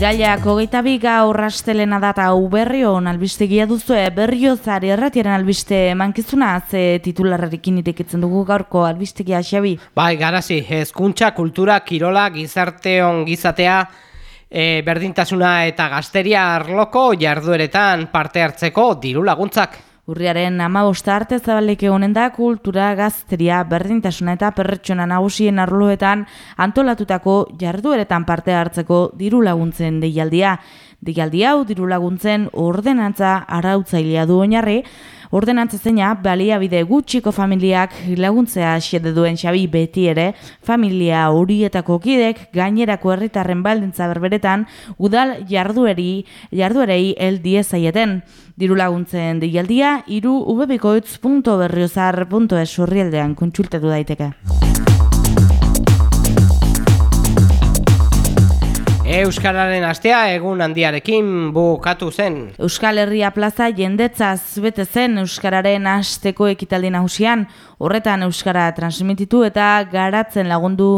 Irailak hogeita bi gaur rastelena data hau berrion albistegia duzu berrio zari erratiaren albiste mankizuna ze titularrekin itekitzen dugu gaurko albistegia xabi. Bai, garazi, hezkuntza, kultura, kirola, gizarte gizatea, e, berdintasuna eta gazteria arloko jardueretan parte hartzeko diru laguntzak. Urriaren amabosta arte zabaleke honen da kultura gazteria berdintasuna eta perretxona nagusien arloetan antolatutako jardueretan parte hartzeko diru laguntzen deialdia. Deialdi hau diru laguntzen ordenantza arautzailea du oinarri, ordenantza zeina baliabide gutxiko familiak laguntzea xede duen xabi beti ere, familia horietako kidek gainerako herritarren baldintza berberetan udal jardueri, jarduerei el diezaieten. Diru laguntzen deialdia, iru ubebikoitz.berriozar.es urrialdean kontsultatu daiteke. Euskararen astea egun handiarekin bukatu zen. Euskal Herria plaza jendetzaz bete zen Euskararen asteko ekitaldi nagusian, horretan Euskara transmititu eta garatzen lagundu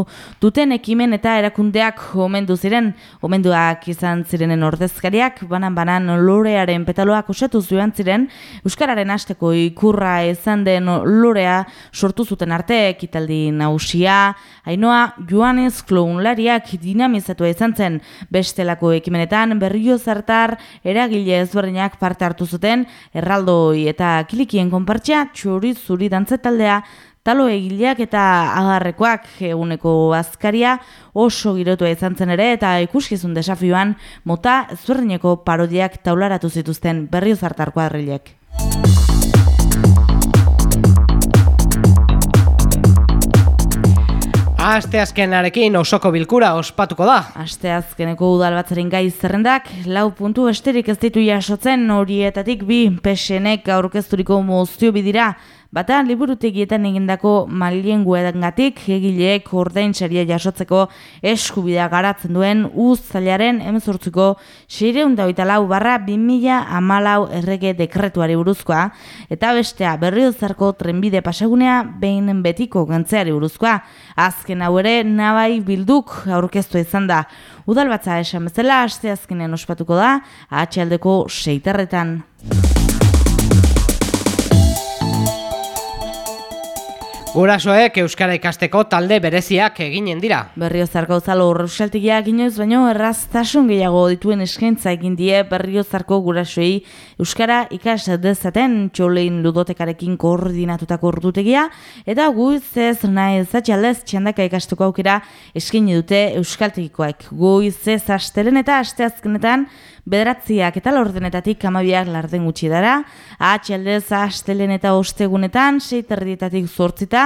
duten ekimen eta erakundeak omendu ziren, omenduak izan zirenen ordezkariak, banan-banan lorearen petaloak osatu zuen ziren, Euskararen asteko ikurra izan den lorea sortu zuten arte ekitaldi nagusia, hainoa Joanes Klounlariak dinamizatu izan zen, bestelako ekimenetan berrio zartar eragile ezberdinak parte hartu zuten. Erraldoi eta kilikien konpartxa txuri zuri dantzetaldea talo egileak eta agarrekoak eguneko azkaria oso girotu izan zen ere eta ikuskizun desafioan mota ezberdineko parodiak taularatu zituzten berrio zartar kuadrilek. Aste azkenarekin osoko bilkura ospatuko da. Aste azkeneko udalbatzaren gai zerrendak, lau puntu esterik ez ditu jasotzen horietatik bi pesenek aurkezturiko moztio bidira, Bata, liburutegietan egindako malien guedangatik, egileek ordein saria jasotzeko eskubidea garatzen duen uz zailaren emezortzuko seireunda lau barra 2000 amalau errege dekretuari buruzkoa, eta bestea berriozarko trenbide pasagunea behin betiko gantzeari buruzkoa. Azken hau ere, nabai bilduk aurkeztu izan da. Udalbatza esan bezala, aste azkenen ospatuko da, atxaldeko seitarretan. Gurasoek Euskara ikasteko talde bereziak eginen dira. Berrio zarko zalo urruxaltikia inoiz baino erraztasun gehiago dituen eskaintza egin die berrio zarko gurasoei Euskara ikas dezaten txolein ludotekarekin koordinatutako urdutegia eta guiz ez nahi zatxaldez txandaka ikastuko aukera eskaini dute Euskaltegikoak. Guiz ez astelen eta asteazkenetan bederatziak eta lordenetatik kamabiak larden gutxi dara, atxaldez astelen eta ostegunetan, seiterdietatik zortzita,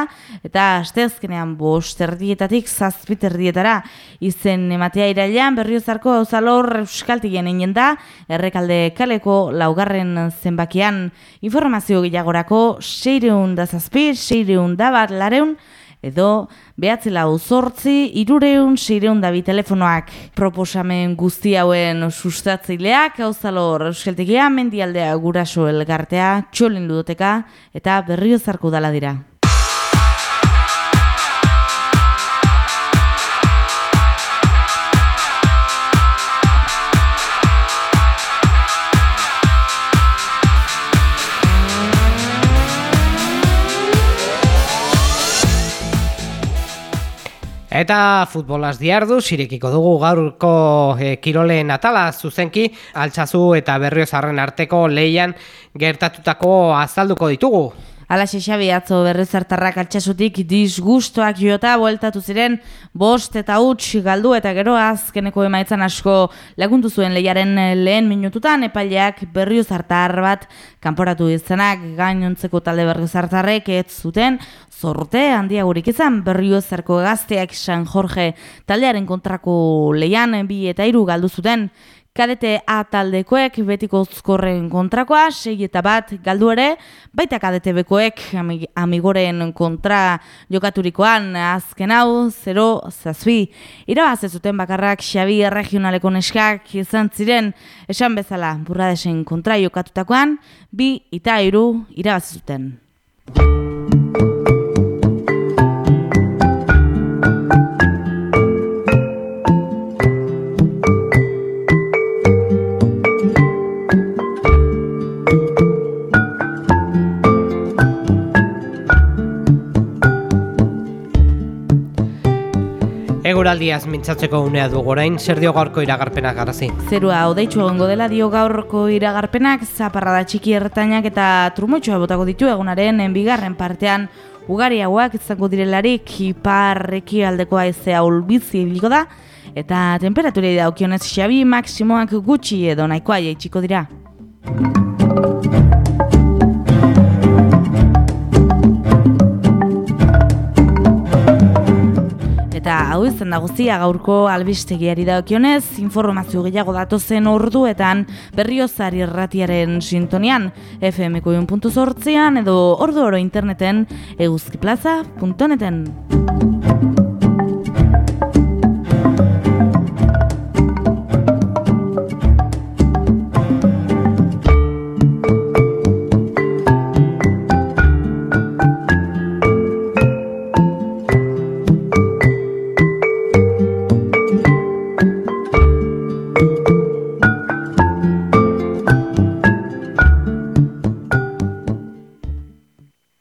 eta asteazkenean bosterdietatik zazpiterdietara. Izen ematea irailean berriozarko hauzalor euskaltigen egin da, errekalde kaleko laugarren zenbakian informazio gehiagorako seireun da zazpi, seireun da bat lareun, edo behatzela uzortzi, irureun, seireun dabi telefonoak proposamen guzti hauen sustatzeileak, hau zalor mendialdea guraso elgartea, txolin ludoteka eta berriozarko dala dira. Eta futbolaz diardu, zirekiko dugu gaurko e, kiroleen atala zuzenki, altxazu eta berriozarren arteko leian gertatutako azalduko ditugu. Ala xabi atzo berrezartarrak altxasutik disgustoak jota bueltatu ziren bost eta huts galdu eta gero azkeneko emaitzan asko laguntu zuen lehiaren lehen minututan epaileak berriozartar bat kanporatu izanak gainontzeko talde berriozartarrek ez zuten zorte handia gurik izan berriozarko gazteak San Jorge taldearen kontrako lehian bi eta hiru galdu zuten kadete A taldekoek betiko uzkorren kontrakoa, sei eta bat galdu ere, baita kadete bekoek amigoren kontra jokaturikoan azken hau, 0 zazbi. Irabaz zuten bakarrak Xabi regionaleko neskak izan ziren, esan bezala burradesen kontra jokatutakoan, bi eta iru irabaz zuten. Eguraldiaz mintzatzeko unea du gorain, zer dio gaurko iragarpenak garazi? Zerua odeitzu egongo dela dio gaurko iragarpenak, zaparrada txiki ertainak eta trumotxoa botako ditu egunaren bigarren partean ugari hauak izango direlarik iparreki aldeko aizea ulbizi ibiliko da, eta temperaturei daukionez xabi maksimoak gutxi edo nahikoa jaitsiko dira. Hau izan da guztia gaurko albistegiari daukionez, informazio gehiago datozen orduetan berriozari erratiaren sintonian fmko.zortzean edo ordu oro interneten eguzkiplaza.neten.